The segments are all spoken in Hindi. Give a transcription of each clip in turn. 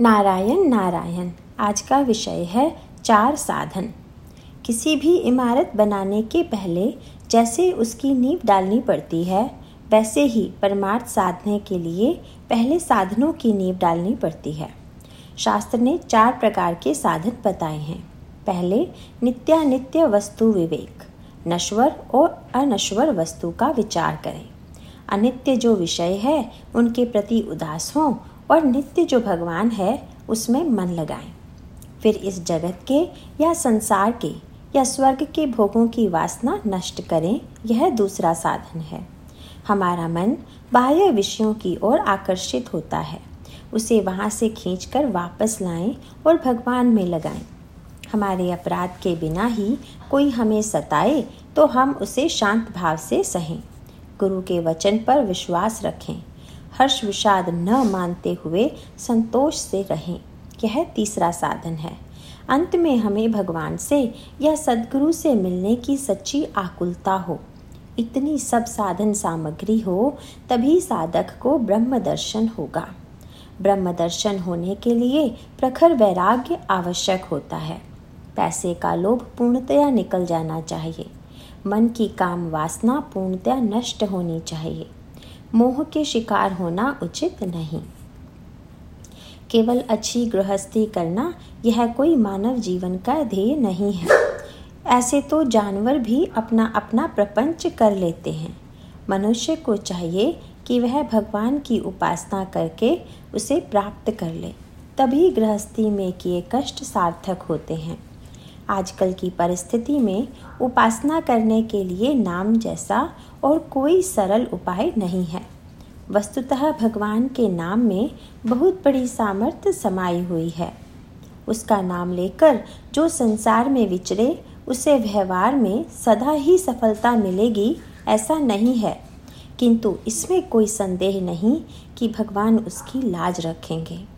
नारायण नारायण। आज का विषय है चार साधन। किसी भी इमारत बनाने के पहले जैसे उसकी नींव डालनी पड़ती है, वैसे ही परमार्थ साधने के लिए पहले साधनों की नींव डालनी पड़ती है। शास्त्र ने चार प्रकार के साधन बताए हैं। पहले, नित्यानित्य वस्तु विवेक, नश्वर और अनश्वर वस्तु का विचार करें। अनित्य जो विषय है, उनके प्रति उदास हों और नित्य जो भगवान है, उसमें मन लगाएँ। फिर इस जगत के या संसार के या स्वर्ग के भोगों की वासना नष्ट करें, यह दूसरा साधन है। हमारा मन बाह्य विषयों की ओर आकर्षित होता है। उसे वहाँ से खींचकर वापस लाएँ और भगवान में लगाएँ। हमारे अपराध के बिना ही कोई हमें सताए तो हम उसे शांत भाव से सहें। गुरु के वचन पर विश्वास रखें। हर्ष विषाद न मानते हुए संतोष से रहें। यह तीसरा साधन है। अंत में हमें भगवान से या सदगुरु से मिलने की सच्ची आकुलता हो। इतनी सब साधन सामग्री हो, तभी साधक को ब्रह्म दर्शन होगा। ब्रह्म दर्शन होने के लिए प्रखर वैराग्य आवश्यक होता है। पैसे का लोभ पूर्णतया निकल जाना चाहिए। मन की काम वासना पूर्णतया नष्ट होनी चाहिए। मोह के शिकार होना उचित नहीं। केवल अच्छी गृहस्थी करना यह कोई मानव जीवन का ध्येय नहीं है। ऐसे तो जानवर भी अपना अपना प्रपंच कर लेते हैं। मनुष्य को चाहिए कि वह भगवान की उपासना करके उसे प्राप्त कर ले। तभी गृहस्थी में किए कष्ट सार्थक होते हैं। आजकल की परिस्थिति में उपासना करने के लिए नाम जैसा और कोई सरल उपाय नहीं है। वस्तुतः भगवान के नाम में बहुत बड़ी सामर्थ्य समाई हुई है। उसका नाम लेकर जो संसार में विचरे, उसे व्यवहार में सदा ही सफलता मिलेगी ऐसा नहीं है। किंतु इसमें कोई संदेह नहीं कि भगवान उसकी लाज रखेंगे।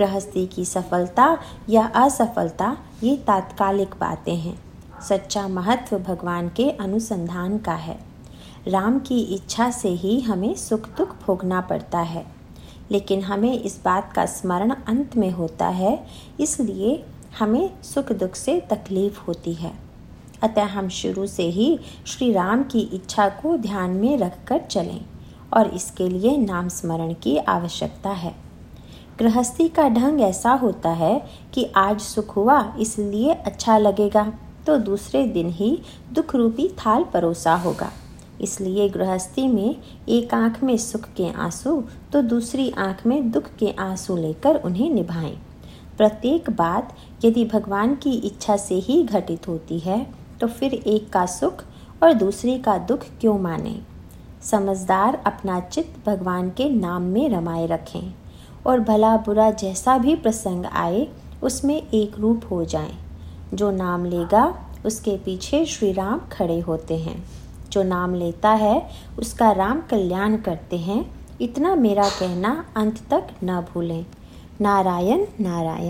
गृहस्थी की सफलता या असफलता, ये तात्कालिक बातें हैं। सच्चा महत्व भगवान के अनुसंधान का है। राम की इच्छा से ही हमें सुख दुख भोगना पड़ता है। लेकिन हमें इस बात का स्मरण अंत में होता है, इसलिए हमें सुख दुख से तकलीफ़ होती है। अतः हम शुरू से ही श्री राम की इच्छा को ध्यान में रखकर चलें और इसके लिए नाम स्मरण की आवश्यकता है। गृहस्थी का ढंग ऐसा होता है कि आज सुख हुआ, इसलिए अच्छा लगेगा। तो दूसरे दिन ही दुख रूपी थाल परोसा होगा। इसलिए गृहस्थी में एक आँख में सुख के आँसू तो दूसरी आँख में दुख के आँसू लेकर उन्हें निभाएँ। प्रत्येक बात यदि भगवान की इच्छा से ही घटित होती है तो फिर एक का सुख और दूसरी का दुख क्यों माने? समझदार अपना चित्त भगवान के नाम में रमाए रखें। और भला बुरा जैसा भी प्रसंग आए, उसमें एक रूप हो जाएँ। जो नाम लेगा, उसके पीछे श्री राम खड़े होते हैं। जो नाम लेता है, उसका राम कल्याण करते हैं। इतना मेरा कहना अंत तक न भूलें। नारायण नारायण।